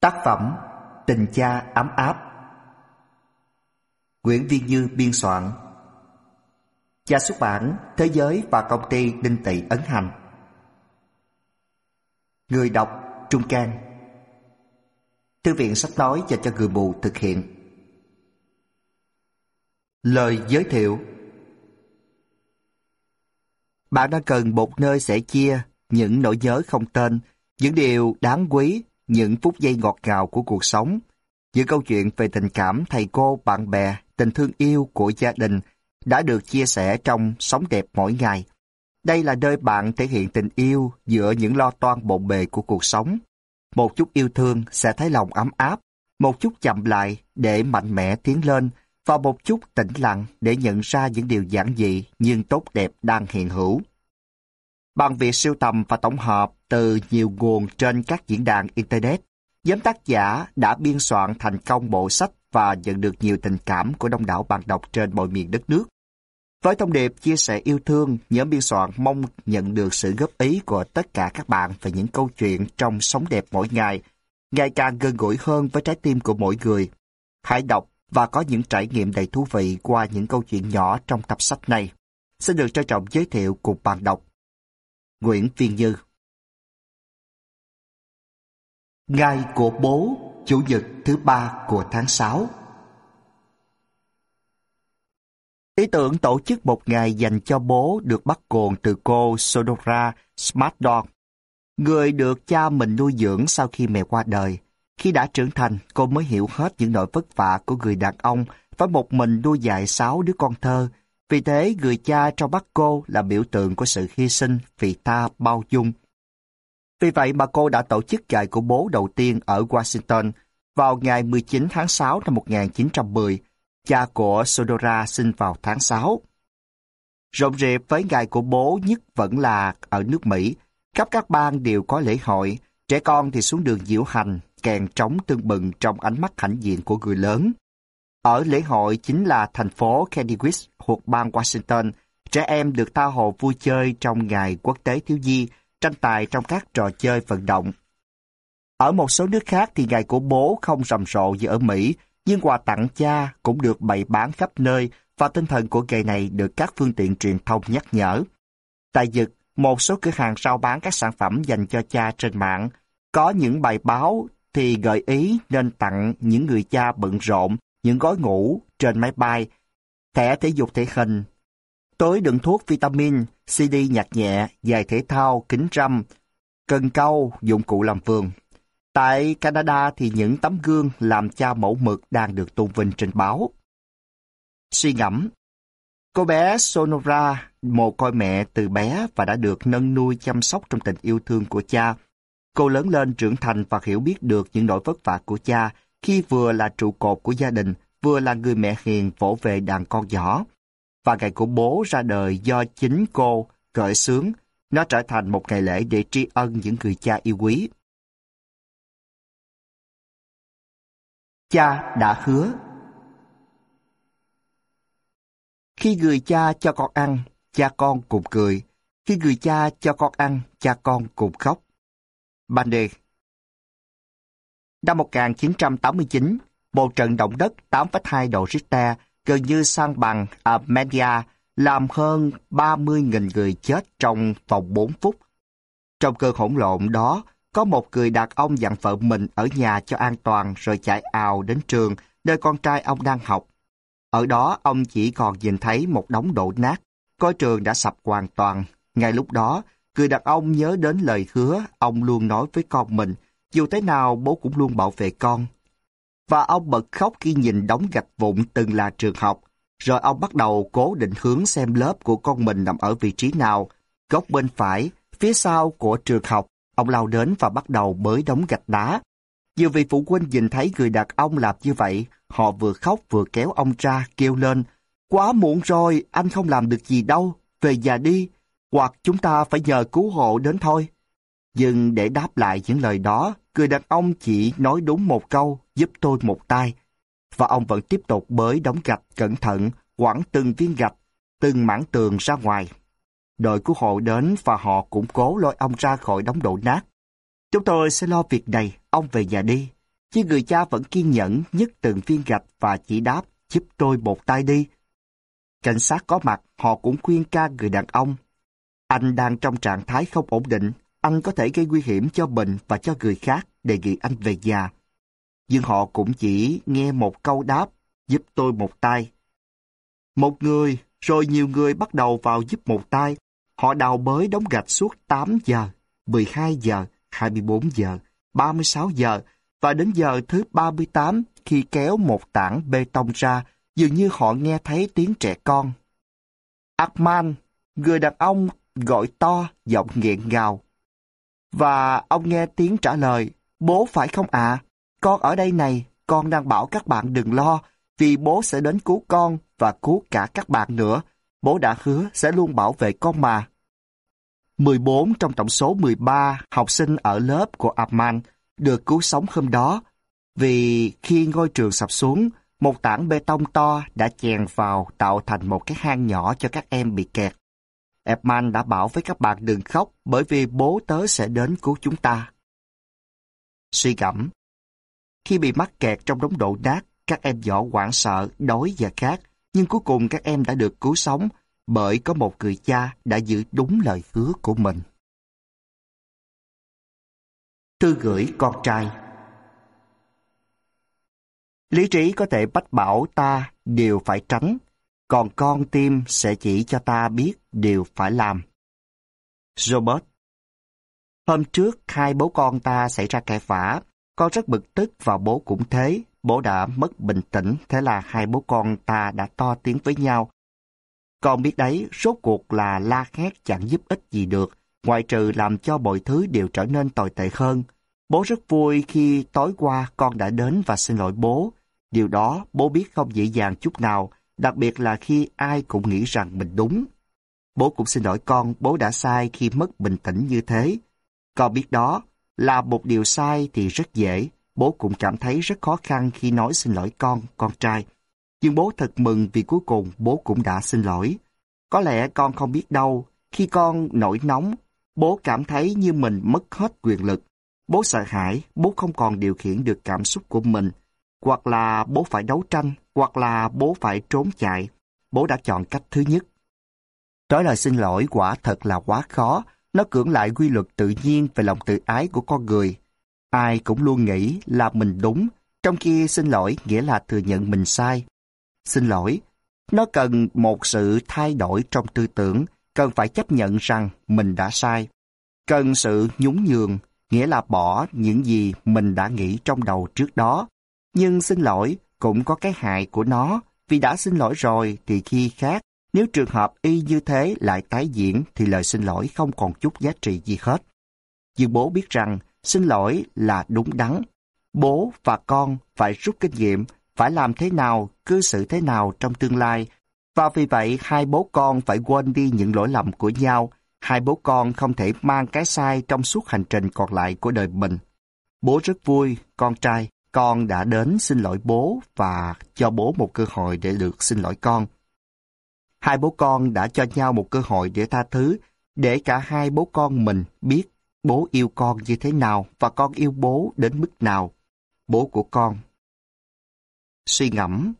Tác phẩm Tình cha ấm áp. Nguyễn Viên Như biên soạn. Cha xuất bản Thế giới và công ty Đinh Tị ấn hành. Người đọc Trung Can. Thư viện sách nói dành cho người mù thực hiện. Lời giới thiệu. Bạn đang cần một nơi sẻ chia những nỗi nhớ không tên, những điều đáng quý những phút giây ngọt ngào của cuộc sống, những câu chuyện về tình cảm thầy cô, bạn bè, tình thương yêu của gia đình đã được chia sẻ trong Sống đẹp mỗi ngày. Đây là nơi bạn thể hiện tình yêu giữa những lo toan bộn bề của cuộc sống. Một chút yêu thương sẽ thấy lòng ấm áp, một chút chậm lại để mạnh mẽ tiến lên, và một chút tĩnh lặng để nhận ra những điều giản dị nhưng tốt đẹp đang hiện hữu. Bằng việc siêu tầm và tổng hợp từ nhiều nguồn trên các diễn đàn Internet, nhóm tác giả đã biên soạn thành công bộ sách và nhận được nhiều tình cảm của đông đảo bạn đọc trên mọi miền đất nước. Với thông điệp chia sẻ yêu thương, nhóm biên soạn mong nhận được sự góp ý của tất cả các bạn về những câu chuyện trong sống đẹp mỗi ngày, ngày càng gần gũi hơn với trái tim của mỗi người. Hãy đọc và có những trải nghiệm đầy thú vị qua những câu chuyện nhỏ trong tập sách này. Xin được trân trọng giới thiệu cùng bạn đọc. Nguyễn Viên Như Ngày của bố, Chủ nhật thứ ba của tháng 6 Ý tưởng tổ chức một ngày dành cho bố được bắt nguồn từ cô Sodora Smartdog, người được cha mình nuôi dưỡng sau khi mẹ qua đời. Khi đã trưởng thành, cô mới hiểu hết những nỗi vất vả của người đàn ông phải một mình nuôi dạy sáu đứa con thơ. Vì thế, người cha trong mắt cô là biểu tượng của sự hy sinh, vì ta bao dung, vì vậy mà cô đã tổ chức ngày của bố đầu tiên ở Washington vào ngày 19 tháng 6 năm 1910. Cha của Sodora sinh vào tháng 6. Rộng rịp với ngày của bố nhất vẫn là ở nước Mỹ. Khắp các bang đều có lễ hội, trẻ con thì xuống đường diễu hành, kèn trống tương bừng trong ánh mắt hãnh diện của người lớn. Ở lễ hội chính là thành phố Kennewick thuộc bang Washington, trẻ em được tha hồ vui chơi trong ngày quốc tế thiếu nhi tranh tài trong các trò chơi vận động. Ở một số nước khác thì ngày của bố không rầm rộ như ở Mỹ, nhưng quà tặng cha cũng được bày bán khắp nơi và tinh thần của ngày này được các phương tiện truyền thông nhắc nhở. Tại Nhật, một số cửa hàng rao bán các sản phẩm dành cho cha trên mạng. Có những bài báo thì gợi ý nên tặng những người cha bận rộn những gói ngủ trên máy bay, thẻ thể dục thể hình, Tối đựng thuốc vitamin, CD nhạc nhẹ, giày thể thao, kính râm, cần câu, dụng cụ làm vườn. Tại Canada thì những tấm gương làm cha mẫu mực đang được tôn vinh trên báo. Suy ngẫm Cô bé Sonora mồ côi mẹ từ bé và đã được nâng nuôi chăm sóc trong tình yêu thương của cha. Cô lớn lên trưởng thành và hiểu biết được những nỗi vất vả của cha khi vừa là trụ cột của gia đình, vừa là người mẹ hiền vỗ về đàn con nhỏ và ngày của bố ra đời do chính cô khởi xướng, nó trở thành một ngày lễ để tri ân những người cha yêu quý. Cha đã hứa Khi người cha cho con ăn, cha con cùng cười. Khi người cha cho con ăn, cha con cùng khóc. Bande Năm 1989, một trận động đất 8,2 độ Richter gần như sang bằng Armenia làm hơn 30.000 người chết trong vòng 4 phút. Trong cơn hỗn lộn đó, có một người đàn ông dặn vợ mình ở nhà cho an toàn rồi chạy ào đến trường nơi con trai ông đang học. Ở đó ông chỉ còn nhìn thấy một đống đổ nát, coi trường đã sập hoàn toàn. Ngay lúc đó, người đàn ông nhớ đến lời hứa ông luôn nói với con mình, dù thế nào bố cũng luôn bảo vệ con và ông bật khóc khi nhìn đóng gạch vụn từng là trường học. Rồi ông bắt đầu cố định hướng xem lớp của con mình nằm ở vị trí nào. Góc bên phải, phía sau của trường học, ông lao đến và bắt đầu bới đóng gạch đá. Nhiều vị phụ huynh nhìn thấy người đàn ông làm như vậy, họ vừa khóc vừa kéo ông ra, kêu lên, Quá muộn rồi, anh không làm được gì đâu, về nhà đi, hoặc chúng ta phải nhờ cứu hộ đến thôi. Nhưng để đáp lại những lời đó, người đàn ông chỉ nói đúng một câu, giúp tôi một tay. Và ông vẫn tiếp tục bới đóng gạch cẩn thận, quẳng từng viên gạch, từng mảng tường ra ngoài. Đội cứu hộ đến và họ cũng cố lôi ông ra khỏi đống đổ nát. Chúng tôi sẽ lo việc này, ông về nhà đi. chứ người cha vẫn kiên nhẫn nhấc từng viên gạch và chỉ đáp giúp tôi một tay đi. Cảnh sát có mặt, họ cũng khuyên ca người đàn ông. Anh đang trong trạng thái không ổn định, anh có thể gây nguy hiểm cho mình và cho người khác, đề nghị anh về nhà. Nhưng họ cũng chỉ nghe một câu đáp, giúp tôi một tay. Một người, rồi nhiều người bắt đầu vào giúp một tay. Họ đào bới đóng gạch suốt 8 giờ, 12 giờ, 24 giờ, 36 giờ, và đến giờ thứ 38 khi kéo một tảng bê tông ra, dường như họ nghe thấy tiếng trẻ con. Akman, người đàn ông gọi to, giọng nghẹn ngào. Và ông nghe tiếng trả lời, bố phải không ạ? Con ở đây này, con đang bảo các bạn đừng lo, vì bố sẽ đến cứu con và cứu cả các bạn nữa. Bố đã hứa sẽ luôn bảo vệ con mà. 14 trong tổng số 13 học sinh ở lớp của Abman được cứu sống hôm đó vì khi ngôi trường sập xuống, một tảng bê tông to đã chèn vào tạo thành một cái hang nhỏ cho các em bị kẹt. Edman đã bảo với các bạn đừng khóc bởi vì bố tớ sẽ đến cứu chúng ta. Suy gẫm Khi bị mắc kẹt trong đống đổ nát, các em nhỏ hoảng sợ, đói và khát, nhưng cuối cùng các em đã được cứu sống bởi có một người cha đã giữ đúng lời hứa của mình. Thư gửi con trai Lý trí có thể bách bảo ta điều phải tránh, còn con tim sẽ chỉ cho ta biết điều phải làm. Robert Hôm trước, hai bố con ta xảy ra cãi vã. Con rất bực tức và bố cũng thế. Bố đã mất bình tĩnh, thế là hai bố con ta đã to tiếng với nhau. Con biết đấy, rốt cuộc là la hét chẳng giúp ích gì được, ngoại trừ làm cho mọi thứ đều trở nên tồi tệ hơn. Bố rất vui khi tối qua con đã đến và xin lỗi bố. Điều đó bố biết không dễ dàng chút nào, đặc biệt là khi ai cũng nghĩ rằng mình đúng. Bố cũng xin lỗi con, bố đã sai khi mất bình tĩnh như thế. Con biết đó, là một điều sai thì rất dễ, bố cũng cảm thấy rất khó khăn khi nói xin lỗi con, con trai. Nhưng bố thật mừng vì cuối cùng bố cũng đã xin lỗi. Có lẽ con không biết đâu, khi con nổi nóng, bố cảm thấy như mình mất hết quyền lực. Bố sợ hãi, bố không còn điều khiển được cảm xúc của mình. Hoặc là bố phải đấu tranh, hoặc là bố phải trốn chạy. Bố đã chọn cách thứ nhất. Nói lời xin lỗi quả thật là quá khó. Nó cưỡng lại quy luật tự nhiên về lòng tự ái của con người. Ai cũng luôn nghĩ là mình đúng, trong khi xin lỗi nghĩa là thừa nhận mình sai. Xin lỗi, nó cần một sự thay đổi trong tư tưởng, cần phải chấp nhận rằng mình đã sai. Cần sự nhún nhường, nghĩa là bỏ những gì mình đã nghĩ trong đầu trước đó. Nhưng xin lỗi cũng có cái hại của nó, vì đã xin lỗi rồi thì khi khác, nếu trường hợp y như thế lại tái diễn thì lời xin lỗi không còn chút giá trị gì hết. Dương bố biết rằng xin lỗi là đúng đắn. Bố và con phải rút kinh nghiệm, phải làm thế nào, cư xử thế nào trong tương lai. Và vì vậy hai bố con phải quên đi những lỗi lầm của nhau, Hai bố con không thể mang cái sai trong suốt hành trình còn lại của đời mình. Bố rất vui, con trai, con đã đến xin lỗi bố và cho bố một cơ hội để được xin lỗi con. Hai bố con đã cho nhau một cơ hội để tha thứ, để cả hai bố con mình biết bố yêu con như thế nào và con yêu bố đến mức nào. Bố của con. Suy ngẫm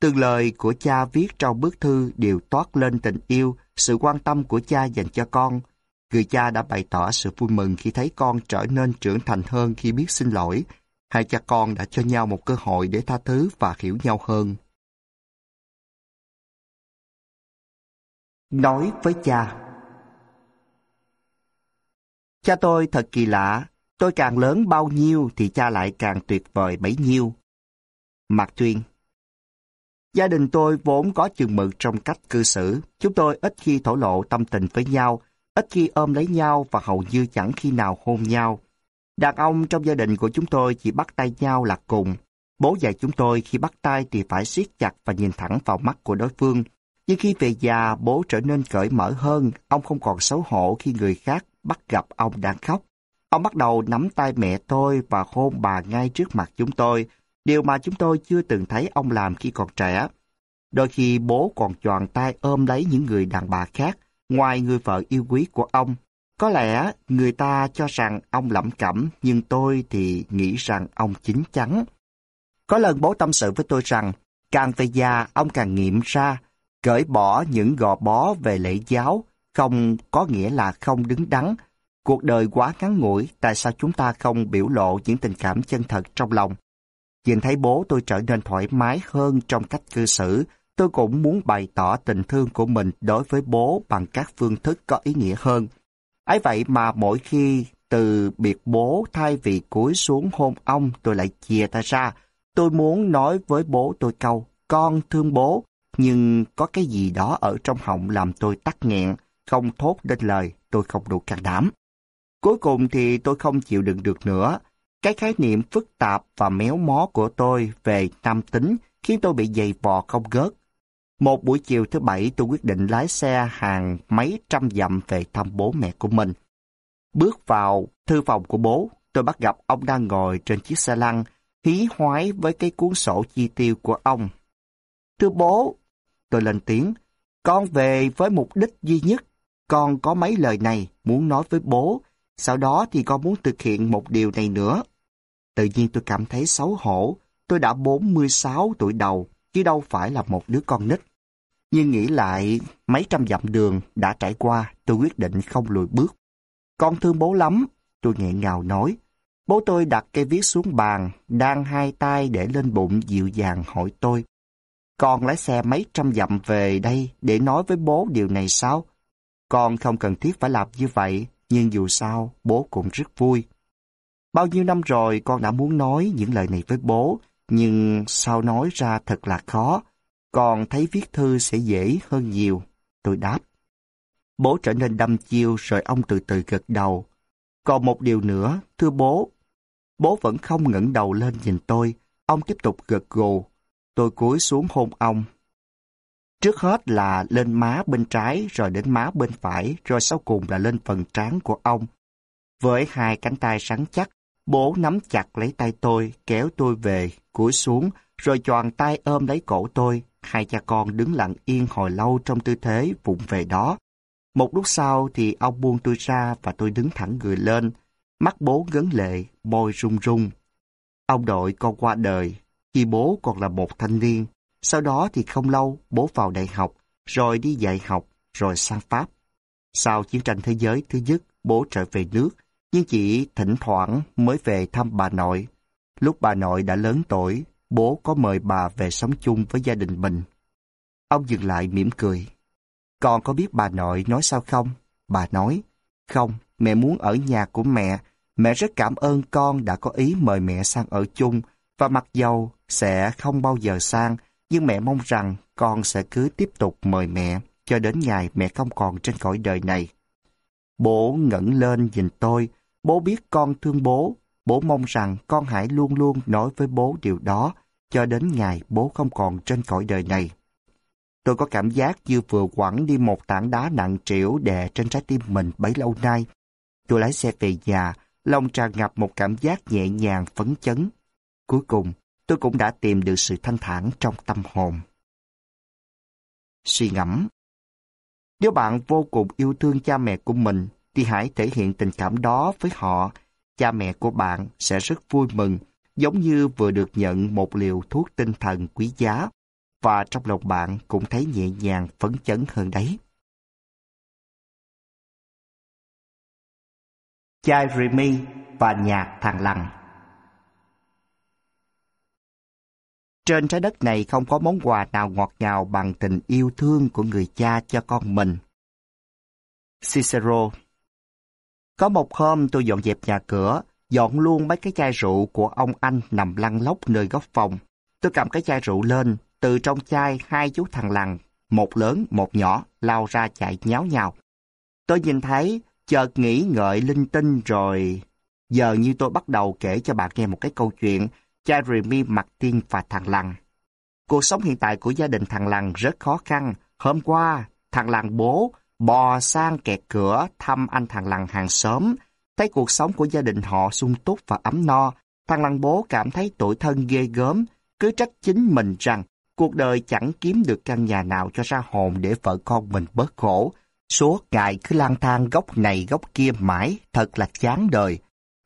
Từng lời của cha viết trong bức thư đều toát lên tình yêu, sự quan tâm của cha dành cho con. Người cha đã bày tỏ sự vui mừng khi thấy con trở nên trưởng thành hơn khi biết xin lỗi. Hai cha con đã cho nhau một cơ hội để tha thứ và hiểu nhau hơn. Nói với cha Cha tôi thật kỳ lạ, tôi càng lớn bao nhiêu thì cha lại càng tuyệt vời bấy nhiêu. Mạc Tuyên Gia đình tôi vốn có chừng mực trong cách cư xử. Chúng tôi ít khi thổ lộ tâm tình với nhau, ít khi ôm lấy nhau và hầu như chẳng khi nào hôn nhau. Đàn ông trong gia đình của chúng tôi chỉ bắt tay nhau là cùng. Bố dạy chúng tôi khi bắt tay thì phải siết chặt và nhìn thẳng vào mắt của đối phương. Nhưng khi về già, bố trở nên cởi mở hơn, ông không còn xấu hổ khi người khác bắt gặp ông đang khóc. Ông bắt đầu nắm tay mẹ tôi và hôn bà ngay trước mặt chúng tôi, điều mà chúng tôi chưa từng thấy ông làm khi còn trẻ. Đôi khi bố còn choàng tay ôm lấy những người đàn bà khác, ngoài người vợ yêu quý của ông. Có lẽ người ta cho rằng ông lẩm cẩm, nhưng tôi thì nghĩ rằng ông chính chắn. Có lần bố tâm sự với tôi rằng, càng về già ông càng nghiệm ra, cởi bỏ những gò bó về lễ giáo, không có nghĩa là không đứng đắn. Cuộc đời quá ngắn ngủi, tại sao chúng ta không biểu lộ những tình cảm chân thật trong lòng? Nhìn thấy bố tôi trở nên thoải mái hơn trong cách cư xử, tôi cũng muốn bày tỏ tình thương của mình đối với bố bằng các phương thức có ý nghĩa hơn ấy vậy mà mỗi khi từ biệt bố thay vì cúi xuống hôn ông tôi lại chia tay ra. Tôi muốn nói với bố tôi câu, con thương bố, nhưng có cái gì đó ở trong họng làm tôi tắc nghẹn, không thốt lên lời, tôi không đủ can đảm. Cuối cùng thì tôi không chịu đựng được nữa. Cái khái niệm phức tạp và méo mó của tôi về nam tính khiến tôi bị dày vò không gớt. Một buổi chiều thứ bảy tôi quyết định lái xe hàng mấy trăm dặm về thăm bố mẹ của mình. Bước vào thư phòng của bố, tôi bắt gặp ông đang ngồi trên chiếc xe lăn, hí hoái với cái cuốn sổ chi tiêu của ông. Thưa bố, tôi lên tiếng, con về với mục đích duy nhất. Con có mấy lời này muốn nói với bố, sau đó thì con muốn thực hiện một điều này nữa. Tự nhiên tôi cảm thấy xấu hổ, tôi đã 46 tuổi đầu, chứ đâu phải là một đứa con nít. Nhưng nghĩ lại, mấy trăm dặm đường đã trải qua, tôi quyết định không lùi bước. Con thương bố lắm, tôi nghẹn ngào nói. Bố tôi đặt cây viết xuống bàn, đang hai tay để lên bụng dịu dàng hỏi tôi. Con lái xe mấy trăm dặm về đây để nói với bố điều này sao? Con không cần thiết phải làm như vậy, nhưng dù sao, bố cũng rất vui. Bao nhiêu năm rồi con đã muốn nói những lời này với bố, nhưng sao nói ra thật là khó. Con thấy viết thư sẽ dễ hơn nhiều. Tôi đáp. Bố trở nên đăm chiêu rồi ông từ từ gật đầu. Còn một điều nữa, thưa bố. Bố vẫn không ngẩng đầu lên nhìn tôi. Ông tiếp tục gật gù. Tôi cúi xuống hôn ông. Trước hết là lên má bên trái, rồi đến má bên phải, rồi sau cùng là lên phần trán của ông. Với hai cánh tay sắn chắc, bố nắm chặt lấy tay tôi, kéo tôi về, cúi xuống, rồi choàng tay ôm lấy cổ tôi. Hai cha con đứng lặng yên hồi lâu trong tư thế vụng về đó. Một lúc sau thì ông buông tôi ra và tôi đứng thẳng người lên. Mắt bố gấn lệ, môi run run. Ông đội con qua đời, khi bố còn là một thanh niên. Sau đó thì không lâu, bố vào đại học, rồi đi dạy học, rồi sang Pháp. Sau chiến tranh thế giới thứ nhất, bố trở về nước, nhưng chỉ thỉnh thoảng mới về thăm bà nội. Lúc bà nội đã lớn tuổi, bố có mời bà về sống chung với gia đình mình. Ông dừng lại mỉm cười. Con có biết bà nội nói sao không? Bà nói, không, mẹ muốn ở nhà của mẹ. Mẹ rất cảm ơn con đã có ý mời mẹ sang ở chung, và mặc dầu sẽ không bao giờ sang, nhưng mẹ mong rằng con sẽ cứ tiếp tục mời mẹ cho đến ngày mẹ không còn trên cõi đời này. Bố ngẩng lên nhìn tôi, bố biết con thương bố, bố mong rằng con hãy luôn luôn nói với bố điều đó cho đến ngày bố không còn trên cõi đời này. Tôi có cảm giác như vừa quẳng đi một tảng đá nặng trĩu đè trên trái tim mình bấy lâu nay. Tôi lái xe về nhà, lòng tràn ngập một cảm giác nhẹ nhàng phấn chấn. Cuối cùng, tôi cũng đã tìm được sự thanh thản trong tâm hồn. Suy ngẫm Nếu bạn vô cùng yêu thương cha mẹ của mình, thì hãy thể hiện tình cảm đó với họ. Cha mẹ của bạn sẽ rất vui mừng, giống như vừa được nhận một liều thuốc tinh thần quý giá, và trong lòng bạn cũng thấy nhẹ nhàng phấn chấn hơn đấy. Chai Remy và nhạc thằng lằn Trên trái đất này không có món quà nào ngọt ngào bằng tình yêu thương của người cha cho con mình. Cicero có một hôm tôi dọn dẹp nhà cửa, dọn luôn mấy cái chai rượu của ông anh nằm lăn lóc nơi góc phòng. Tôi cầm cái chai rượu lên, từ trong chai hai chú thằng lằn, một lớn một nhỏ, lao ra chạy nháo nhào. Tôi nhìn thấy, chợt nghĩ ngợi linh tinh rồi. Giờ như tôi bắt đầu kể cho bạn nghe một cái câu chuyện Jeremy Martin và thằng Lằn. Cuộc sống hiện tại của gia đình thằng Lằn rất khó khăn. Hôm qua, thằng Lằn bố bò sang kẹt cửa thăm anh thằng Lằn hàng xóm. Thấy cuộc sống của gia đình họ sung túc và ấm no, thằng Lằn bố cảm thấy tuổi thân ghê gớm, cứ trách chính mình rằng cuộc đời chẳng kiếm được căn nhà nào cho ra hồn để vợ con mình bớt khổ. Suốt ngày cứ lang thang góc này góc kia mãi, thật là chán đời.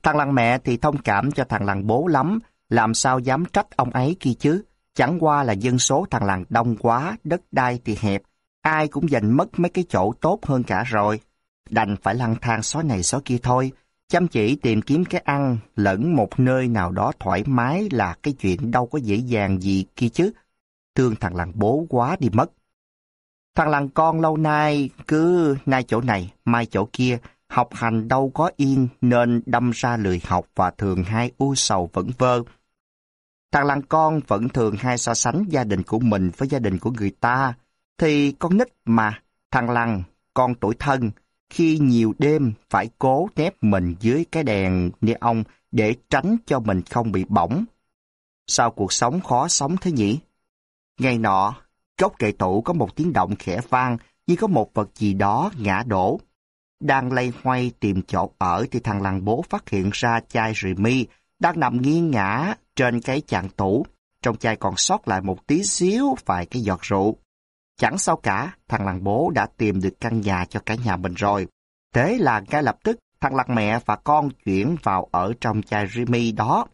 Thằng lằng mẹ thì thông cảm cho thằng lằng bố lắm, làm sao dám trách ông ấy kia chứ. Chẳng qua là dân số thằng làng đông quá, đất đai thì hẹp, ai cũng giành mất mấy cái chỗ tốt hơn cả rồi. Đành phải lang thang xó này xó kia thôi, chăm chỉ tìm kiếm cái ăn, lẫn một nơi nào đó thoải mái là cái chuyện đâu có dễ dàng gì kia chứ. Thương thằng làng bố quá đi mất. Thằng làng con lâu nay cứ nay chỗ này, mai chỗ kia, học hành đâu có yên nên đâm ra lười học và thường hay u sầu vẩn vơ. Thằng làng con vẫn thường hay so sánh gia đình của mình với gia đình của người ta. Thì con nít mà, thằng lằng, con tuổi thân, khi nhiều đêm phải cố nép mình dưới cái đèn neon để tránh cho mình không bị bỏng. Sao cuộc sống khó sống thế nhỉ? Ngày nọ, gốc kệ tủ có một tiếng động khẽ vang như có một vật gì đó ngã đổ. Đang lay hoay tìm chỗ ở thì thằng làng bố phát hiện ra chai rì mi đang nằm nghiêng ngã trên cái chạn tủ. Trong chai còn sót lại một tí xíu vài cái giọt rượu. Chẳng sao cả, thằng làng bố đã tìm được căn nhà cho cả nhà mình rồi. Thế là ngay lập tức, thằng làng mẹ và con chuyển vào ở trong chai Jimmy đó.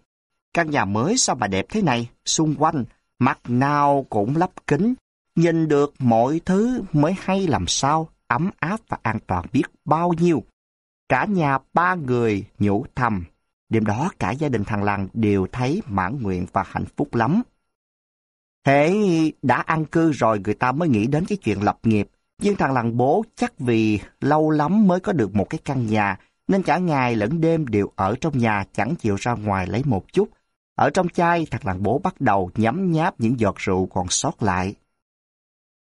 Căn nhà mới sao mà đẹp thế này, xung quanh, mặt nào cũng lắp kính, nhìn được mọi thứ mới hay làm sao, ấm áp và an toàn biết bao nhiêu. Cả nhà ba người nhủ thầm, đêm đó cả gia đình thằng làng đều thấy mãn nguyện và hạnh phúc lắm. Thế đã ăn cư rồi người ta mới nghĩ đến cái chuyện lập nghiệp. Nhưng thằng làng bố chắc vì lâu lắm mới có được một cái căn nhà, nên cả ngày lẫn đêm đều ở trong nhà chẳng chịu ra ngoài lấy một chút. Ở trong chai, thằng làng bố bắt đầu nhắm nháp những giọt rượu còn sót lại.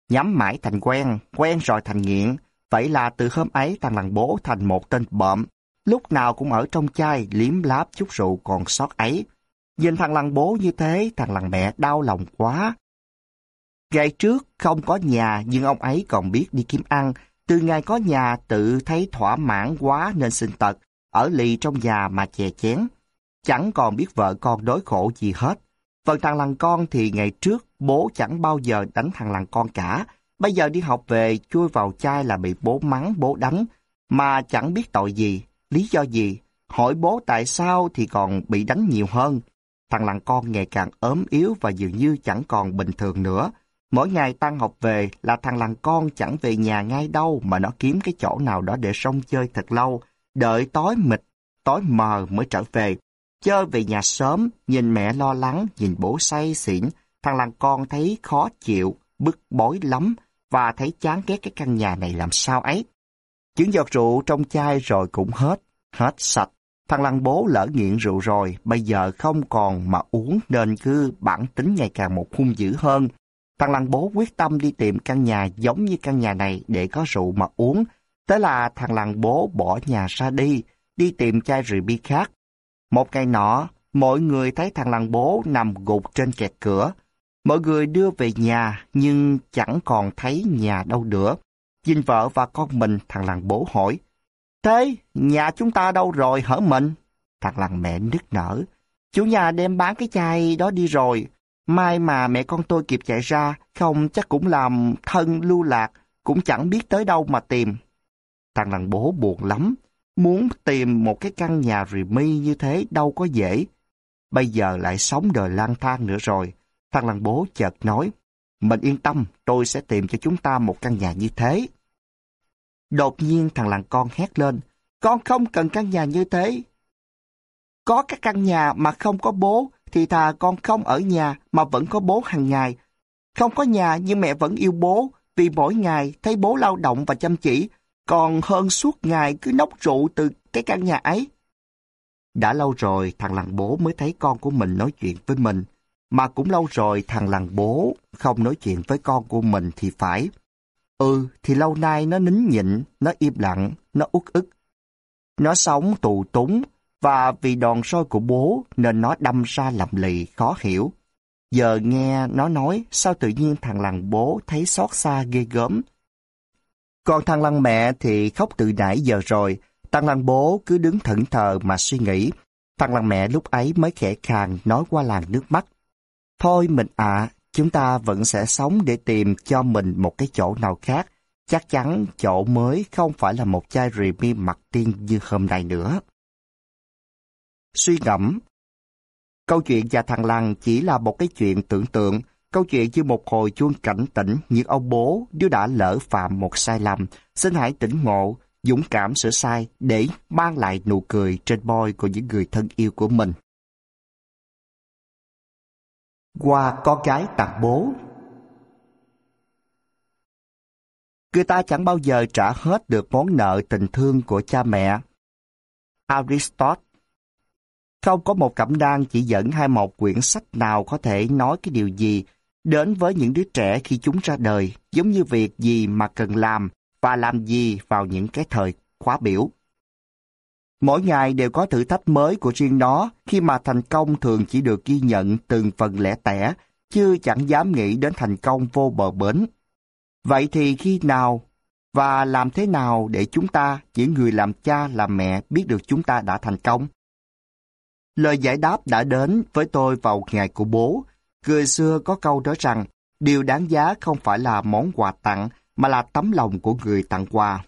Nhắm mãi thành quen, quen rồi thành nghiện. Vậy là từ hôm ấy thằng làng bố thành một tên bợm. Lúc nào cũng ở trong chai liếm láp chút rượu còn sót ấy. Nhìn thằng lằn bố như thế, thằng lằn mẹ đau lòng quá. Ngày trước không có nhà nhưng ông ấy còn biết đi kiếm ăn. Từ ngày có nhà tự thấy thỏa mãn quá nên sinh tật, ở lì trong nhà mà chè chén. Chẳng còn biết vợ con đối khổ gì hết. Phần thằng lằn con thì ngày trước bố chẳng bao giờ đánh thằng lằn con cả. Bây giờ đi học về chui vào chai là bị bố mắng bố đánh, mà chẳng biết tội gì, lý do gì. Hỏi bố tại sao thì còn bị đánh nhiều hơn. Thằng làng con ngày càng ốm yếu và dường như chẳng còn bình thường nữa. Mỗi ngày tan học về là thằng làng con chẳng về nhà ngay đâu mà nó kiếm cái chỗ nào đó để sông chơi thật lâu, đợi tối mịt, tối mờ mới trở về. Chơi về nhà sớm, nhìn mẹ lo lắng, nhìn bố say xỉn, thằng làng con thấy khó chịu, bức bối lắm và thấy chán ghét cái căn nhà này làm sao ấy. Chứng giọt rượu trong chai rồi cũng hết, hết sạch. Thằng lăng bố lỡ nghiện rượu rồi, bây giờ không còn mà uống nên cứ bản tính ngày càng một hung dữ hơn. Thằng lăng bố quyết tâm đi tìm căn nhà giống như căn nhà này để có rượu mà uống. Thế là thằng lăng bố bỏ nhà ra đi, đi tìm chai rượu bia khác. Một ngày nọ, mọi người thấy thằng lăng bố nằm gục trên kẹt cửa. Mọi người đưa về nhà nhưng chẳng còn thấy nhà đâu nữa. dinh vợ và con mình thằng làng bố hỏi, Thế, nhà chúng ta đâu rồi hở mình? Thằng làng mẹ nức nở. Chủ nhà đem bán cái chai đó đi rồi. Mai mà mẹ con tôi kịp chạy ra, không chắc cũng làm thân lưu lạc, cũng chẳng biết tới đâu mà tìm. Thằng làng bố buồn lắm, muốn tìm một cái căn nhà rì mi như thế đâu có dễ. Bây giờ lại sống đời lang thang nữa rồi. Thằng làng bố chợt nói, mình yên tâm, tôi sẽ tìm cho chúng ta một căn nhà như thế. Đột nhiên thằng làng con hét lên, con không cần căn nhà như thế. Có các căn nhà mà không có bố, thì thà con không ở nhà mà vẫn có bố hàng ngày. Không có nhà nhưng mẹ vẫn yêu bố, vì mỗi ngày thấy bố lao động và chăm chỉ, còn hơn suốt ngày cứ nốc rượu từ cái căn nhà ấy. Đã lâu rồi thằng làng bố mới thấy con của mình nói chuyện với mình, mà cũng lâu rồi thằng làng bố không nói chuyện với con của mình thì phải. Ừ, thì lâu nay nó nín nhịn, nó im lặng, nó uất ức. Nó sống tù túng, và vì đòn roi của bố nên nó đâm ra lầm lì, khó hiểu. Giờ nghe nó nói, sao tự nhiên thằng làng bố thấy xót xa ghê gớm. Còn thằng làng mẹ thì khóc từ nãy giờ rồi, thằng làng bố cứ đứng thẫn thờ mà suy nghĩ. Thằng làng mẹ lúc ấy mới khẽ khàng nói qua làng nước mắt. Thôi mình ạ, chúng ta vẫn sẽ sống để tìm cho mình một cái chỗ nào khác. Chắc chắn chỗ mới không phải là một chai Remy mặt tiên như hôm nay nữa. Suy ngẫm Câu chuyện và thằng Lăng chỉ là một cái chuyện tưởng tượng, câu chuyện như một hồi chuông cảnh tỉnh những ông bố nếu đã lỡ phạm một sai lầm. Xin hãy tỉnh ngộ, dũng cảm sửa sai để mang lại nụ cười trên môi của những người thân yêu của mình. Qua con cái tặng bố Người ta chẳng bao giờ trả hết được món nợ tình thương của cha mẹ. Aristotle Không có một cẩm nang chỉ dẫn hay một quyển sách nào có thể nói cái điều gì đến với những đứa trẻ khi chúng ra đời, giống như việc gì mà cần làm và làm gì vào những cái thời khóa biểu. Mỗi ngày đều có thử thách mới của riêng nó khi mà thành công thường chỉ được ghi nhận từng phần lẻ tẻ, chứ chẳng dám nghĩ đến thành công vô bờ bến. Vậy thì khi nào và làm thế nào để chúng ta, những người làm cha làm mẹ biết được chúng ta đã thành công? Lời giải đáp đã đến với tôi vào ngày của bố. Người xưa có câu nói rằng, điều đáng giá không phải là món quà tặng, mà là tấm lòng của người tặng quà.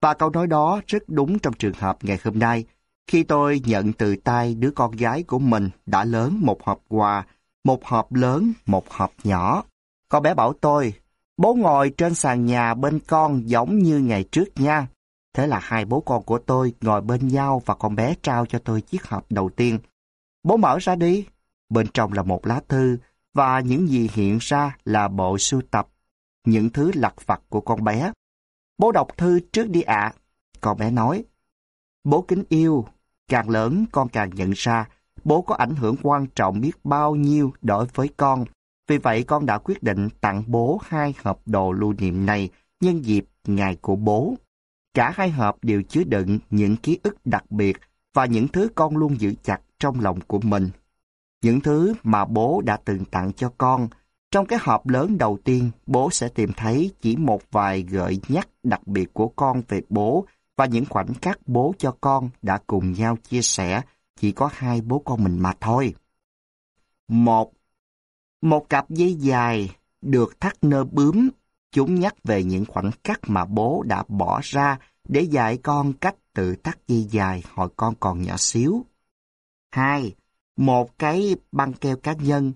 Và câu nói đó rất đúng trong trường hợp ngày hôm nay, khi tôi nhận từ tay đứa con gái của mình đã lớn một hộp quà, một hộp lớn, một hộp nhỏ. Con bé bảo tôi, bố ngồi trên sàn nhà bên con giống như ngày trước nha. Thế là hai bố con của tôi ngồi bên nhau và con bé trao cho tôi chiếc hộp đầu tiên. Bố mở ra đi. Bên trong là một lá thư và những gì hiện ra là bộ sưu tập những thứ lặt vặt của con bé. Bố đọc thư trước đi ạ. Con bé nói, bố kính yêu, càng lớn con càng nhận ra bố có ảnh hưởng quan trọng biết bao nhiêu đối với con. Vì vậy con đã quyết định tặng bố hai hộp đồ lưu niệm này nhân dịp ngày của bố. Cả hai hộp đều chứa đựng những ký ức đặc biệt và những thứ con luôn giữ chặt trong lòng của mình. Những thứ mà bố đã từng tặng cho con trong cái hộp lớn đầu tiên, bố sẽ tìm thấy chỉ một vài gợi nhắc đặc biệt của con về bố và những khoảnh khắc bố cho con đã cùng nhau chia sẻ chỉ có hai bố con mình mà thôi. Một, một cặp dây dài được thắt nơ bướm, chúng nhắc về những khoảnh khắc mà bố đã bỏ ra để dạy con cách tự thắt dây dài hồi con còn nhỏ xíu. Hai, một cái băng keo cá nhân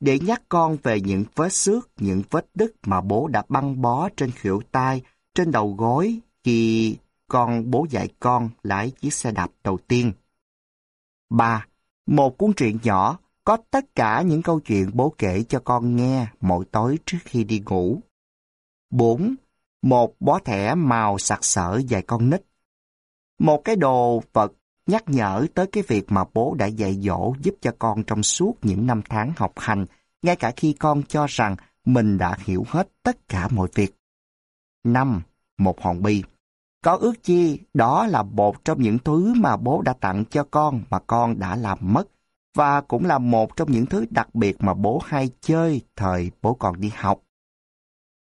để nhắc con về những vết xước, những vết đứt mà bố đã băng bó trên khuỷu tay, trên đầu gối khi con bố dạy con lái chiếc xe đạp đầu tiên. 3. Một cuốn truyện nhỏ có tất cả những câu chuyện bố kể cho con nghe mỗi tối trước khi đi ngủ. 4. Một bó thẻ màu sặc sỡ dạy con nít. Một cái đồ vật nhắc nhở tới cái việc mà bố đã dạy dỗ giúp cho con trong suốt những năm tháng học hành, ngay cả khi con cho rằng mình đã hiểu hết tất cả mọi việc. 5. Một hòn bi Có ước chi đó là một trong những thứ mà bố đã tặng cho con mà con đã làm mất, và cũng là một trong những thứ đặc biệt mà bố hay chơi thời bố còn đi học.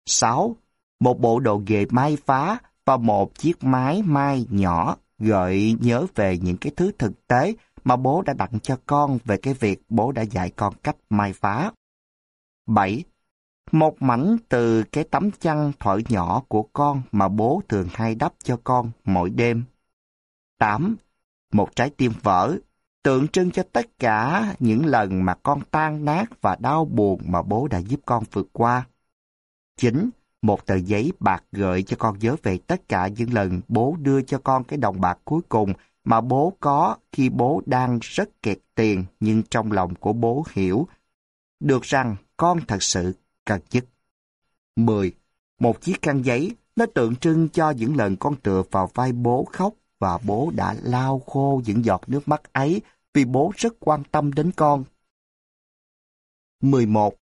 6. Một bộ đồ ghề may phá và một chiếc máy may nhỏ gợi nhớ về những cái thứ thực tế mà bố đã tặng cho con về cái việc bố đã dạy con cách mai phá. 7. Một mảnh từ cái tấm chăn thổi nhỏ của con mà bố thường hay đắp cho con mỗi đêm. 8. Một trái tim vỡ, tượng trưng cho tất cả những lần mà con tan nát và đau buồn mà bố đã giúp con vượt qua. 9 một tờ giấy bạc gợi cho con nhớ về tất cả những lần bố đưa cho con cái đồng bạc cuối cùng mà bố có khi bố đang rất kẹt tiền nhưng trong lòng của bố hiểu được rằng con thật sự cần nhất. 10. Một chiếc khăn giấy, nó tượng trưng cho những lần con tựa vào vai bố khóc và bố đã lau khô những giọt nước mắt ấy vì bố rất quan tâm đến con. 11.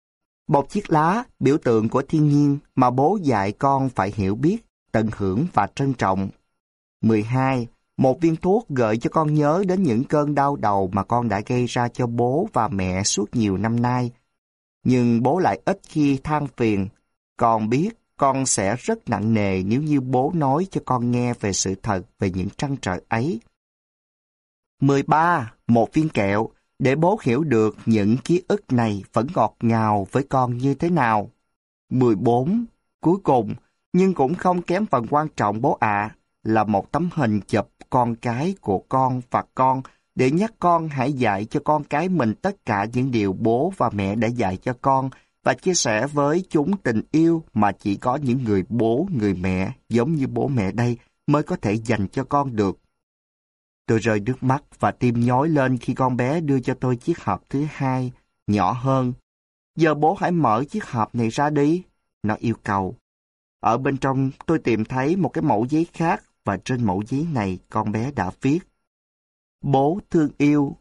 Một chiếc lá, biểu tượng của thiên nhiên mà bố dạy con phải hiểu biết, tận hưởng và trân trọng. 12. Một viên thuốc gợi cho con nhớ đến những cơn đau đầu mà con đã gây ra cho bố và mẹ suốt nhiều năm nay. Nhưng bố lại ít khi than phiền. Con biết con sẽ rất nặng nề nếu như bố nói cho con nghe về sự thật về những trăn trở ấy. 13. Một viên kẹo để bố hiểu được những ký ức này vẫn ngọt ngào với con như thế nào. 14. Cuối cùng, Nhưng cũng không kém phần quan trọng bố ạ, là một tấm hình chụp con cái của con và con để nhắc con hãy dạy cho con cái mình tất cả những điều bố và mẹ đã dạy cho con và chia sẻ với chúng tình yêu mà chỉ có những người bố, người mẹ giống như bố mẹ đây mới có thể dành cho con được. Tôi rơi nước mắt và tim nhói lên khi con bé đưa cho tôi chiếc hộp thứ hai, nhỏ hơn. Giờ bố hãy mở chiếc hộp này ra đi, nó yêu cầu. Ở bên trong tôi tìm thấy một cái mẫu giấy khác và trên mẫu giấy này con bé đã viết. Bố thương yêu,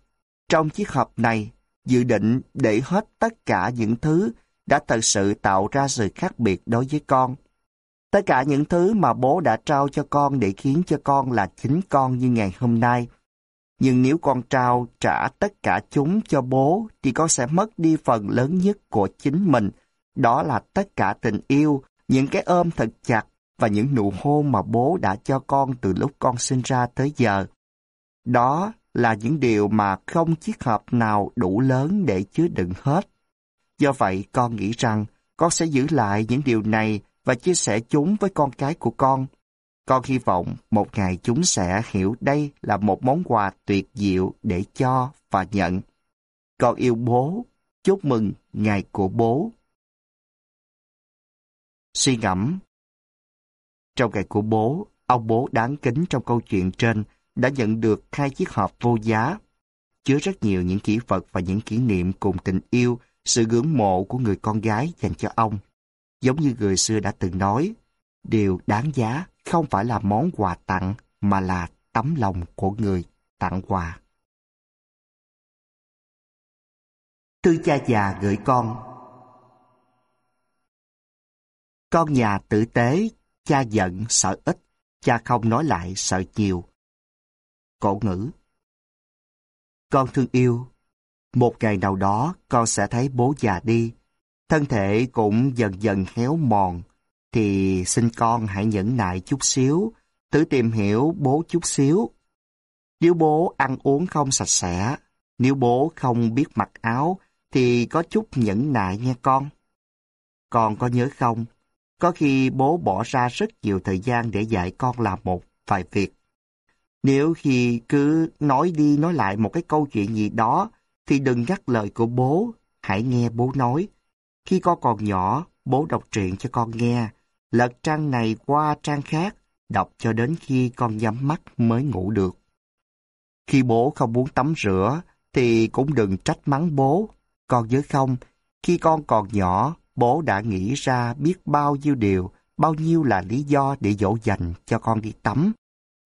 trong chiếc hộp này dự định để hết tất cả những thứ đã thật sự tạo ra sự khác biệt đối với con. Tất cả những thứ mà bố đã trao cho con để khiến cho con là chính con như ngày hôm nay. Nhưng nếu con trao trả tất cả chúng cho bố thì con sẽ mất đi phần lớn nhất của chính mình. Đó là tất cả tình yêu, những cái ôm thật chặt và những nụ hôn mà bố đã cho con từ lúc con sinh ra tới giờ. Đó là những điều mà không chiếc hộp nào đủ lớn để chứa đựng hết. Do vậy, con nghĩ rằng con sẽ giữ lại những điều này và chia sẻ chúng với con cái của con. Con hy vọng một ngày chúng sẽ hiểu đây là một món quà tuyệt diệu để cho và nhận. Con yêu bố, chúc mừng ngày của bố. Suy ngẫm Trong ngày của bố, ông bố đáng kính trong câu chuyện trên đã nhận được hai chiếc hộp vô giá, chứa rất nhiều những kỷ vật và những kỷ niệm cùng tình yêu, sự ngưỡng mộ của người con gái dành cho ông. Giống như người xưa đã từng nói, điều đáng giá không phải là món quà tặng mà là tấm lòng của người tặng quà. Tư cha già gửi con Con nhà tử tế, cha giận sợ ít, cha không nói lại sợ nhiều. Cổ ngữ Con thương yêu, một ngày nào đó con sẽ thấy bố già đi, thân thể cũng dần dần héo mòn, thì xin con hãy nhẫn nại chút xíu, tự tìm hiểu bố chút xíu. Nếu bố ăn uống không sạch sẽ, nếu bố không biết mặc áo, thì có chút nhẫn nại nha con. Con có nhớ không? Có khi bố bỏ ra rất nhiều thời gian để dạy con làm một vài việc. Nếu khi cứ nói đi nói lại một cái câu chuyện gì đó, thì đừng ngắt lời của bố, hãy nghe bố nói. Khi con còn nhỏ, bố đọc truyện cho con nghe, lật trang này qua trang khác, đọc cho đến khi con nhắm mắt mới ngủ được. Khi bố không muốn tắm rửa, thì cũng đừng trách mắng bố. Con nhớ không, khi con còn nhỏ, bố đã nghĩ ra biết bao nhiêu điều, bao nhiêu là lý do để dỗ dành cho con đi tắm.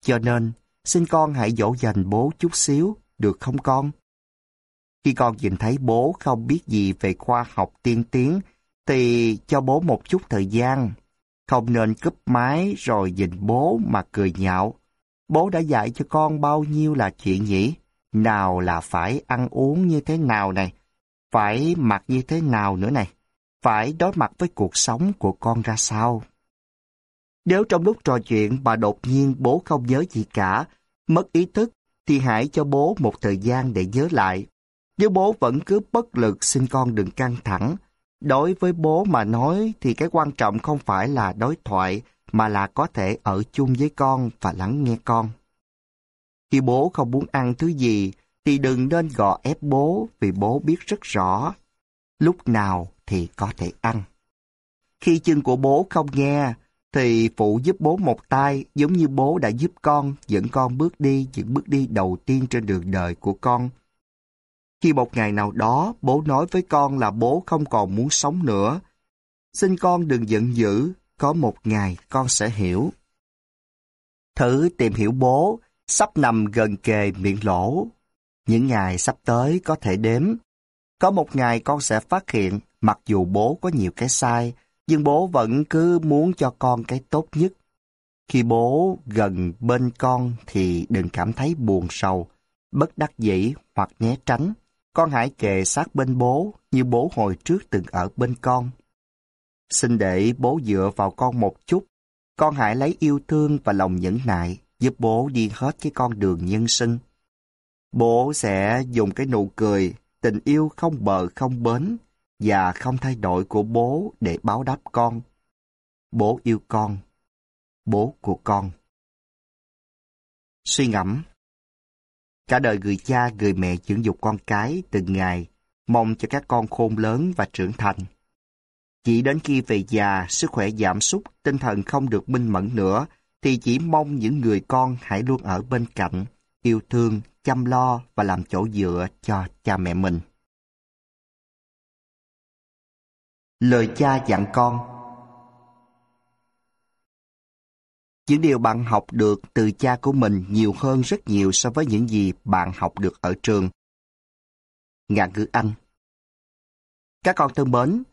Cho nên, xin con hãy dỗ dành bố chút xíu, được không con? Khi con nhìn thấy bố không biết gì về khoa học tiên tiến, thì cho bố một chút thời gian. Không nên cúp máy rồi nhìn bố mà cười nhạo. Bố đã dạy cho con bao nhiêu là chuyện nhỉ? Nào là phải ăn uống như thế nào này? Phải mặc như thế nào nữa này? Phải đối mặt với cuộc sống của con ra sao? Nếu trong lúc trò chuyện bà đột nhiên bố không nhớ gì cả, mất ý thức, thì hãy cho bố một thời gian để nhớ lại. Nếu bố vẫn cứ bất lực xin con đừng căng thẳng. Đối với bố mà nói thì cái quan trọng không phải là đối thoại, mà là có thể ở chung với con và lắng nghe con. Khi bố không muốn ăn thứ gì, thì đừng nên gò ép bố vì bố biết rất rõ lúc nào thì có thể ăn. Khi chân của bố không nghe, thì phụ giúp bố một tay, giống như bố đã giúp con dẫn con bước đi những bước đi đầu tiên trên đường đời của con khi một ngày nào đó bố nói với con là bố không còn muốn sống nữa, xin con đừng giận dữ, có một ngày con sẽ hiểu. Thử tìm hiểu bố, sắp nằm gần kề miệng lỗ. Những ngày sắp tới có thể đếm. Có một ngày con sẽ phát hiện, mặc dù bố có nhiều cái sai, nhưng bố vẫn cứ muốn cho con cái tốt nhất. Khi bố gần bên con thì đừng cảm thấy buồn sầu, bất đắc dĩ hoặc né tránh. Con hãy kề sát bên bố như bố hồi trước từng ở bên con. Xin để bố dựa vào con một chút. Con hãy lấy yêu thương và lòng nhẫn nại giúp bố đi hết cái con đường nhân sinh. Bố sẽ dùng cái nụ cười, tình yêu không bờ không bến và không thay đổi của bố để báo đáp con. bố yêu con, bố của con. Suy ngẫm Cả đời người cha, người mẹ dưỡng dục con cái từng ngày, mong cho các con khôn lớn và trưởng thành. Chỉ đến khi về già, sức khỏe giảm sút, tinh thần không được minh mẫn nữa, thì chỉ mong những người con hãy luôn ở bên cạnh, yêu thương, chăm lo và làm chỗ dựa cho cha mẹ mình. Lời cha dặn con Những điều bạn học được từ cha của mình nhiều hơn rất nhiều so với những gì bạn học được ở trường. Ngạn ngữ Anh Các con thân mến,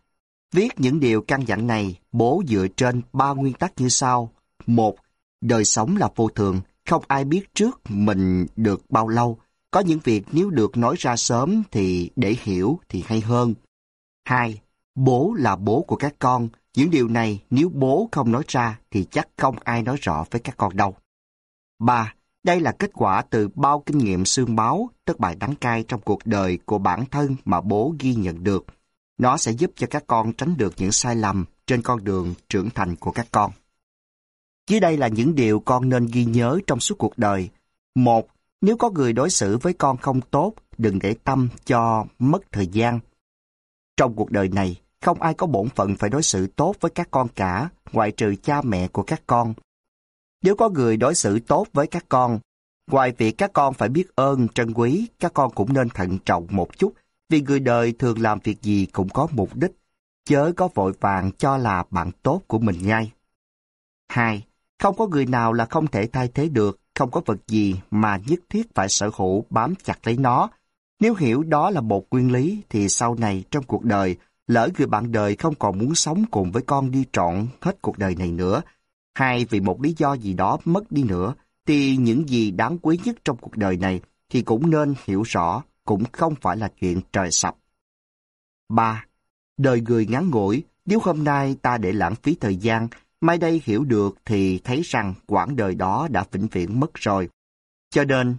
viết những điều căn dặn này, bố dựa trên ba nguyên tắc như sau. Một, đời sống là vô thường, không ai biết trước mình được bao lâu. Có những việc nếu được nói ra sớm thì để hiểu thì hay hơn. Hai, bố là bố của các con, những điều này nếu bố không nói ra thì chắc không ai nói rõ với các con đâu. 3. Đây là kết quả từ bao kinh nghiệm xương máu, thất bại đắng cay trong cuộc đời của bản thân mà bố ghi nhận được. Nó sẽ giúp cho các con tránh được những sai lầm trên con đường trưởng thành của các con. Dưới đây là những điều con nên ghi nhớ trong suốt cuộc đời. Một, nếu có người đối xử với con không tốt, đừng để tâm cho mất thời gian. Trong cuộc đời này, không ai có bổn phận phải đối xử tốt với các con cả, ngoại trừ cha mẹ của các con. Nếu có người đối xử tốt với các con, ngoài việc các con phải biết ơn, trân quý, các con cũng nên thận trọng một chút, vì người đời thường làm việc gì cũng có mục đích, chớ có vội vàng cho là bạn tốt của mình ngay. 2. Không có người nào là không thể thay thế được, không có vật gì mà nhất thiết phải sở hữu bám chặt lấy nó. Nếu hiểu đó là một nguyên lý thì sau này trong cuộc đời, lỡ người bạn đời không còn muốn sống cùng với con đi trọn hết cuộc đời này nữa, hay vì một lý do gì đó mất đi nữa, thì những gì đáng quý nhất trong cuộc đời này thì cũng nên hiểu rõ, cũng không phải là chuyện trời sập. 3. Đời người ngắn ngủi, nếu hôm nay ta để lãng phí thời gian, mai đây hiểu được thì thấy rằng quãng đời đó đã vĩnh viễn mất rồi. Cho nên,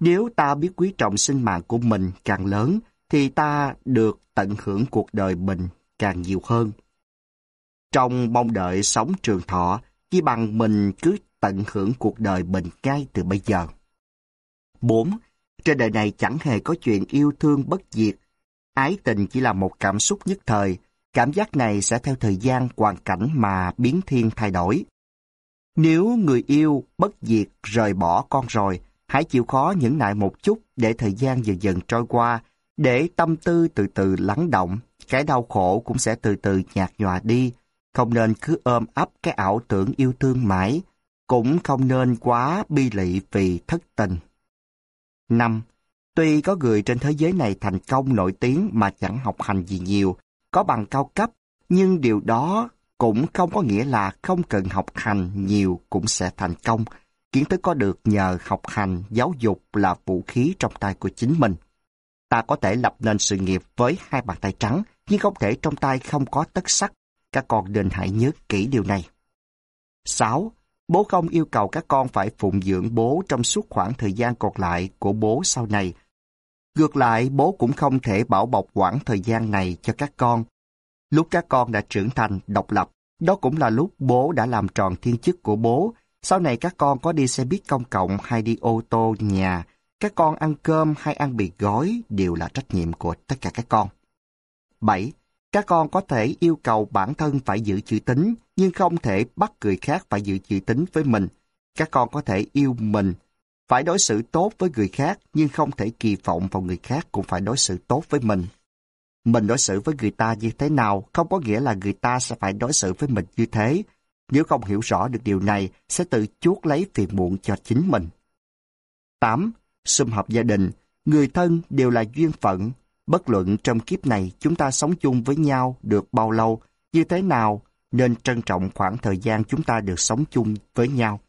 nếu ta biết quý trọng sinh mạng của mình càng lớn, thì ta được tận hưởng cuộc đời mình càng nhiều hơn. Trong mong đợi sống trường thọ, chỉ bằng mình cứ tận hưởng cuộc đời mình ngay từ bây giờ. 4. Trên đời này chẳng hề có chuyện yêu thương bất diệt. Ái tình chỉ là một cảm xúc nhất thời. Cảm giác này sẽ theo thời gian, hoàn cảnh mà biến thiên thay đổi. Nếu người yêu bất diệt rời bỏ con rồi, hãy chịu khó nhẫn nại một chút để thời gian dần dần trôi qua, để tâm tư từ từ lắng động, cái đau khổ cũng sẽ từ từ nhạt nhòa đi. Không nên cứ ôm ấp cái ảo tưởng yêu thương mãi, cũng không nên quá bi lị vì thất tình. 5. Tuy có người trên thế giới này thành công nổi tiếng mà chẳng học hành gì nhiều, có bằng cao cấp, nhưng điều đó cũng không có nghĩa là không cần học hành nhiều cũng sẽ thành công. Kiến thức có được nhờ học hành, giáo dục là vũ khí trong tay của chính mình. Ta có thể lập nên sự nghiệp với hai bàn tay trắng, nhưng không thể trong tay không có tất sắt. Các con nên hãy nhớ kỹ điều này. 6. Bố không yêu cầu các con phải phụng dưỡng bố trong suốt khoảng thời gian còn lại của bố sau này. Ngược lại, bố cũng không thể bảo bọc quãng thời gian này cho các con. Lúc các con đã trưởng thành, độc lập, đó cũng là lúc bố đã làm tròn thiên chức của bố. Sau này các con có đi xe buýt công cộng hay đi ô tô nhà, các con ăn cơm hay ăn bị gói đều là trách nhiệm của tất cả các con. 7. Các con có thể yêu cầu bản thân phải giữ chữ tín, nhưng không thể bắt người khác phải giữ chữ tín với mình. Các con có thể yêu mình, phải đối xử tốt với người khác, nhưng không thể kỳ vọng vào người khác cũng phải đối xử tốt với mình. Mình đối xử với người ta như thế nào không có nghĩa là người ta sẽ phải đối xử với mình như thế. Nếu không hiểu rõ được điều này, sẽ tự chuốc lấy phiền muộn cho chính mình. 8 sum họp gia đình, người thân đều là duyên phận. Bất luận trong kiếp này chúng ta sống chung với nhau được bao lâu, như thế nào, nên trân trọng khoảng thời gian chúng ta được sống chung với nhau.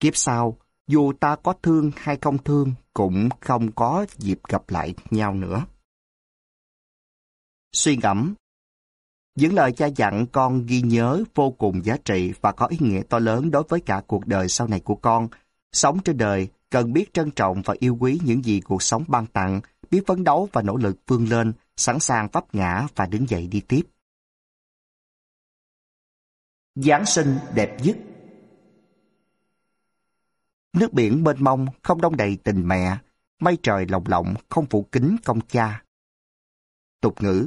Kiếp sau, dù ta có thương hay không thương, cũng không có dịp gặp lại nhau nữa. Suy ngẫm Những lời cha dặn con ghi nhớ vô cùng giá trị và có ý nghĩa to lớn đối với cả cuộc đời sau này của con. Sống trên đời cần biết trân trọng và yêu quý những gì cuộc sống ban tặng, biết phấn đấu và nỗ lực vươn lên, sẵn sàng vấp ngã và đứng dậy đi tiếp. Giáng sinh đẹp nhất Nước biển mênh mông không đông đầy tình mẹ, mây trời lồng lộng không phủ kính công cha. Tục ngữ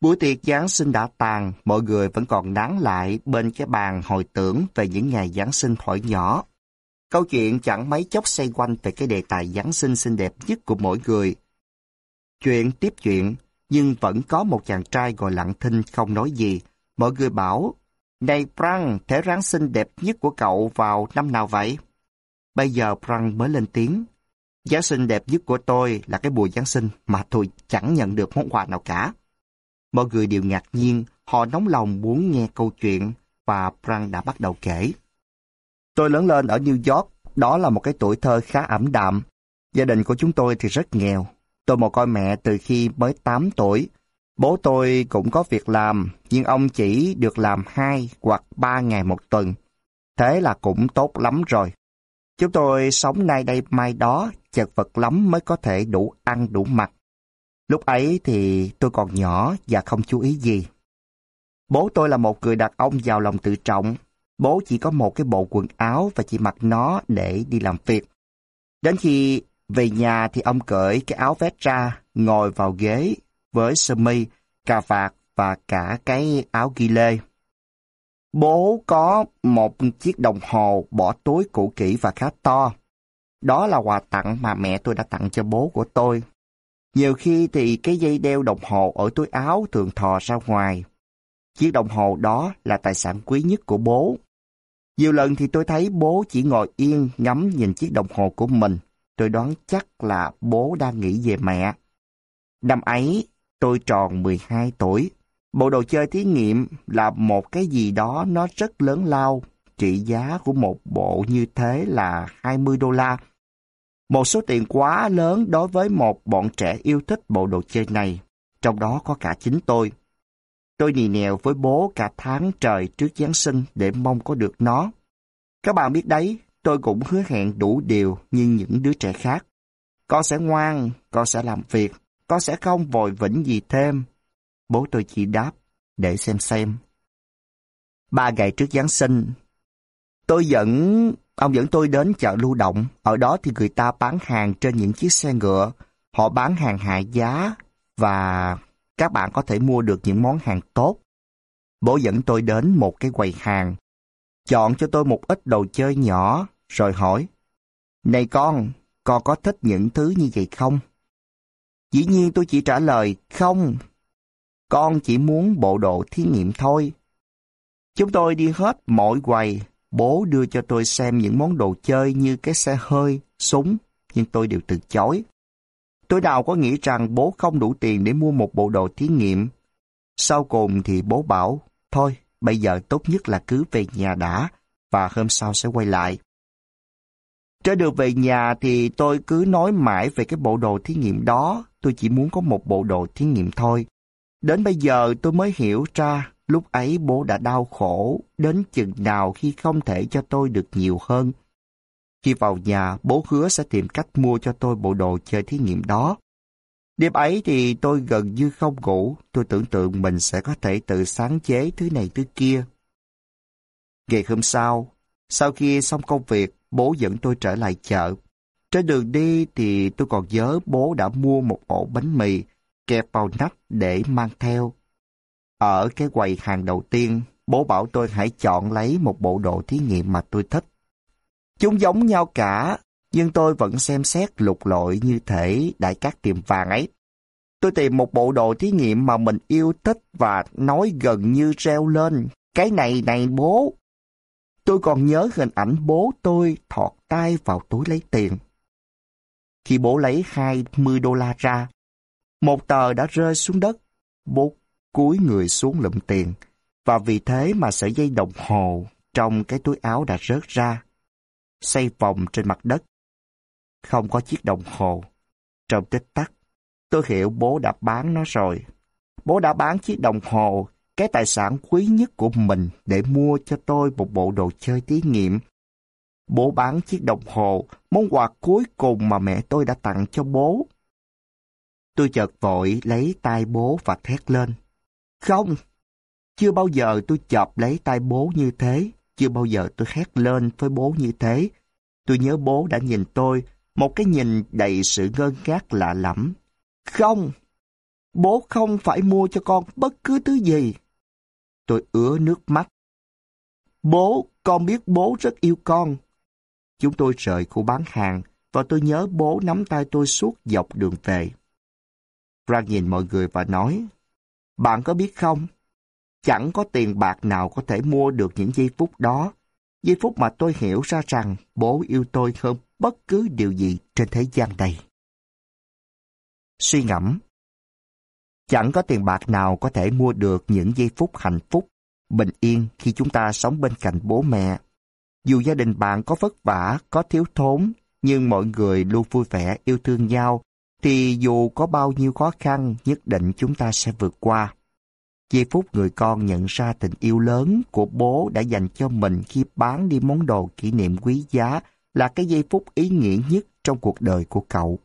Buổi tiệc Giáng sinh đã tàn, mọi người vẫn còn nán lại bên cái bàn hồi tưởng về những ngày Giáng sinh thổi nhỏ. Câu chuyện chẳng mấy chốc xoay quanh về cái đề tài Giáng sinh xinh đẹp nhất của mỗi người. Chuyện tiếp chuyện, nhưng vẫn có một chàng trai ngồi lặng thinh không nói gì. Mọi người bảo, Này Prang, thế ráng xinh đẹp nhất của cậu vào năm nào vậy? Bây giờ Prang mới lên tiếng. Giáng sinh đẹp nhất của tôi là cái buổi Giáng sinh mà tôi chẳng nhận được món quà nào cả. Mọi người đều ngạc nhiên, họ nóng lòng muốn nghe câu chuyện và Prang đã bắt đầu kể. Tôi lớn lên ở New York, đó là một cái tuổi thơ khá ẩm đạm. Gia đình của chúng tôi thì rất nghèo. Tôi mồ coi mẹ từ khi mới 8 tuổi. Bố tôi cũng có việc làm, nhưng ông chỉ được làm 2 hoặc 3 ngày một tuần. Thế là cũng tốt lắm rồi. Chúng tôi sống nay đây mai đó, chật vật lắm mới có thể đủ ăn đủ mặc. Lúc ấy thì tôi còn nhỏ và không chú ý gì. Bố tôi là một người đàn ông giàu lòng tự trọng. Bố chỉ có một cái bộ quần áo và chỉ mặc nó để đi làm việc. Đến khi về nhà thì ông cởi cái áo vest ra, ngồi vào ghế với sơ mi, cà vạt và cả cái áo ghi lê. Bố có một chiếc đồng hồ bỏ túi cũ kỹ và khá to. Đó là quà tặng mà mẹ tôi đã tặng cho bố của tôi nhiều khi thì cái dây đeo đồng hồ ở túi áo thường thò ra ngoài. Chiếc đồng hồ đó là tài sản quý nhất của bố. Nhiều lần thì tôi thấy bố chỉ ngồi yên ngắm nhìn chiếc đồng hồ của mình. Tôi đoán chắc là bố đang nghĩ về mẹ. Năm ấy, tôi tròn 12 tuổi. Bộ đồ chơi thí nghiệm là một cái gì đó nó rất lớn lao. Trị giá của một bộ như thế là 20 đô la một số tiền quá lớn đối với một bọn trẻ yêu thích bộ đồ chơi này, trong đó có cả chính tôi. Tôi nì nèo với bố cả tháng trời trước Giáng sinh để mong có được nó. Các bạn biết đấy, tôi cũng hứa hẹn đủ điều như những đứa trẻ khác. Con sẽ ngoan, con sẽ làm việc, con sẽ không vội vĩnh gì thêm. Bố tôi chỉ đáp, để xem xem. Ba ngày trước Giáng sinh, tôi dẫn Ông dẫn tôi đến chợ lưu động, ở đó thì người ta bán hàng trên những chiếc xe ngựa. Họ bán hàng hạ giá và các bạn có thể mua được những món hàng tốt. Bố dẫn tôi đến một cái quầy hàng, chọn cho tôi một ít đồ chơi nhỏ, rồi hỏi, Này con, con có thích những thứ như vậy không? Dĩ nhiên tôi chỉ trả lời, không, con chỉ muốn bộ đồ thí nghiệm thôi. Chúng tôi đi hết mọi quầy, Bố đưa cho tôi xem những món đồ chơi như cái xe hơi, súng, nhưng tôi đều từ chối. Tôi nào có nghĩ rằng bố không đủ tiền để mua một bộ đồ thí nghiệm. Sau cùng thì bố bảo, thôi, bây giờ tốt nhất là cứ về nhà đã, và hôm sau sẽ quay lại. Trên đường về nhà thì tôi cứ nói mãi về cái bộ đồ thí nghiệm đó, tôi chỉ muốn có một bộ đồ thí nghiệm thôi. Đến bây giờ tôi mới hiểu ra Lúc ấy bố đã đau khổ đến chừng nào khi không thể cho tôi được nhiều hơn. Khi vào nhà, bố hứa sẽ tìm cách mua cho tôi bộ đồ chơi thí nghiệm đó. Đêm ấy thì tôi gần như không ngủ, tôi tưởng tượng mình sẽ có thể tự sáng chế thứ này thứ kia. Ngày hôm sau, sau khi xong công việc, bố dẫn tôi trở lại chợ. Trên đường đi thì tôi còn nhớ bố đã mua một ổ bánh mì kẹp vào nắp để mang theo. Ở cái quầy hàng đầu tiên, bố bảo tôi hãy chọn lấy một bộ đồ thí nghiệm mà tôi thích. Chúng giống nhau cả, nhưng tôi vẫn xem xét lục lội như thể đại các tiệm vàng ấy. Tôi tìm một bộ đồ thí nghiệm mà mình yêu thích và nói gần như reo lên. Cái này này bố! Tôi còn nhớ hình ảnh bố tôi thọt tay vào túi lấy tiền. Khi bố lấy 20 đô la ra, một tờ đã rơi xuống đất. Bố cúi người xuống lụm tiền, và vì thế mà sợi dây đồng hồ trong cái túi áo đã rớt ra, xoay vòng trên mặt đất. Không có chiếc đồng hồ. Trong tích tắc, tôi hiểu bố đã bán nó rồi. Bố đã bán chiếc đồng hồ, cái tài sản quý nhất của mình để mua cho tôi một bộ đồ chơi thí nghiệm. Bố bán chiếc đồng hồ, món quà cuối cùng mà mẹ tôi đã tặng cho bố. Tôi chợt vội lấy tay bố và thét lên. Không, Chưa bao giờ tôi chọc lấy tay bố như thế, chưa bao giờ tôi hét lên với bố như thế. Tôi nhớ bố đã nhìn tôi, một cái nhìn đầy sự ngơ ngác lạ lẫm. Không, bố không phải mua cho con bất cứ thứ gì. Tôi ứa nước mắt. Bố, con biết bố rất yêu con. Chúng tôi rời khu bán hàng và tôi nhớ bố nắm tay tôi suốt dọc đường về. Frank nhìn mọi người và nói, Bạn có biết không, chẳng có tiền bạc nào có thể mua được những giây phút đó. Giây phút mà tôi hiểu ra rằng bố yêu tôi hơn bất cứ điều gì trên thế gian này. Suy ngẫm Chẳng có tiền bạc nào có thể mua được những giây phút hạnh phúc, bình yên khi chúng ta sống bên cạnh bố mẹ. Dù gia đình bạn có vất vả, có thiếu thốn, nhưng mọi người luôn vui vẻ yêu thương nhau, thì dù có bao nhiêu khó khăn, nhất định chúng ta sẽ vượt qua. Giây phút người con nhận ra tình yêu lớn của bố đã dành cho mình khi bán đi món đồ kỷ niệm quý giá là cái giây phút ý nghĩa nhất trong cuộc đời của cậu.